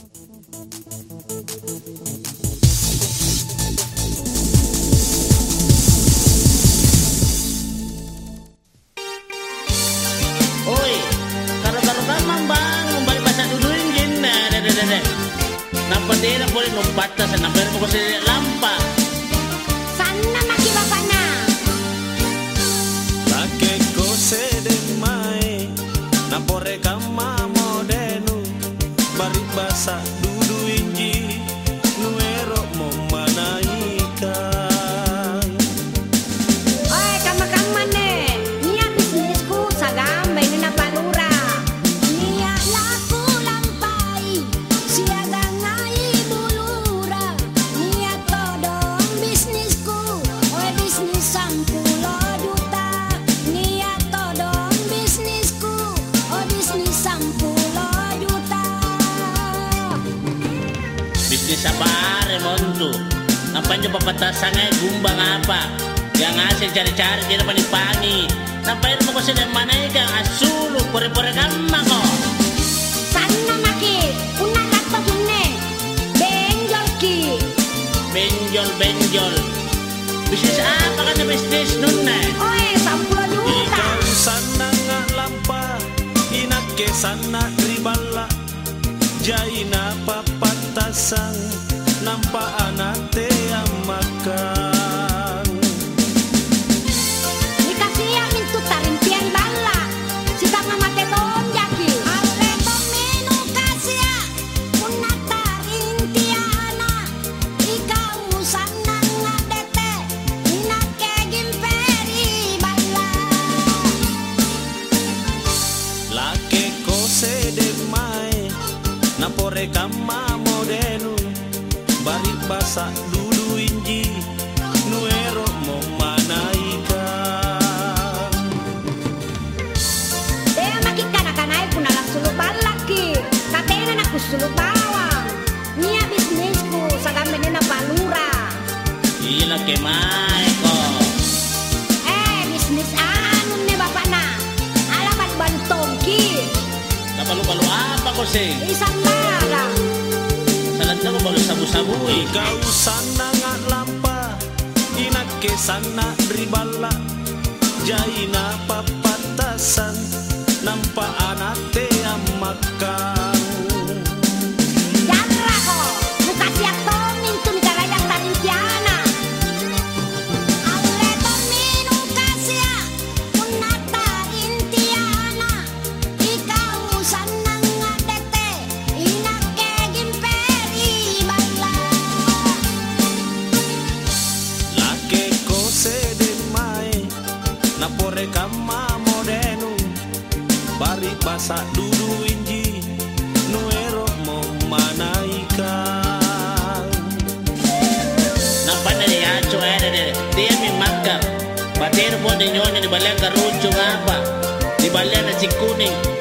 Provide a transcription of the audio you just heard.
Oi, kalau-kalau kan mambang, balik bahasa dulu ingin, nah, deh, deh, deh. Nampak dia boleh dia lampa. Sana maki bapaknya. Lake kose de mai Napore kama modenu Bari basa dudu inji Bisnis apa are montu? Nampak dia papatasan eh gumbang apa? Yang ngasih cari-cari dia dapat dipangi. Nampak dia mau kasih dari mana ikan asulu pore-pore gamma kok. Sana maki. Una lakpa sunne. Benjol ki. Benjol benjol. Bisnis apa kan bisnis nun eh? Oi, sampulo juta. Ikaw sana nga lampa Inake sana ribala Jaina papatasan Nampa anate amakan Dikasih amin tu tarimpian bala Si tanga mate tom jaki Ale tomenu kasia Una tarintiana Ikaw sana nga dete Ina kegim peri bala. Lake kose de mai Napore kama modenu Bari basa dulu inji. Nuero memanaikan Dea maki kana-kanai puna lang suluk balaki Katena na kusuluk bawang. Nia bisnisku Sagambe na palura Gila ke mai kok. Eh bisnis anu ne bapak na Alamat bantongki Kapalu-palu apa kok sing? Isang barang Salat ka balu sabu-sabui. Ikaw sana nga lampa Inake sana ribala Jaina papatasan Napore kama modenu Bari basa dulu inji Nuero memanaikan Nampak na dia aco eh deh. Dia mi makar. Batero po de nyonya di balian karucho ngapa? Di balian na si kuning.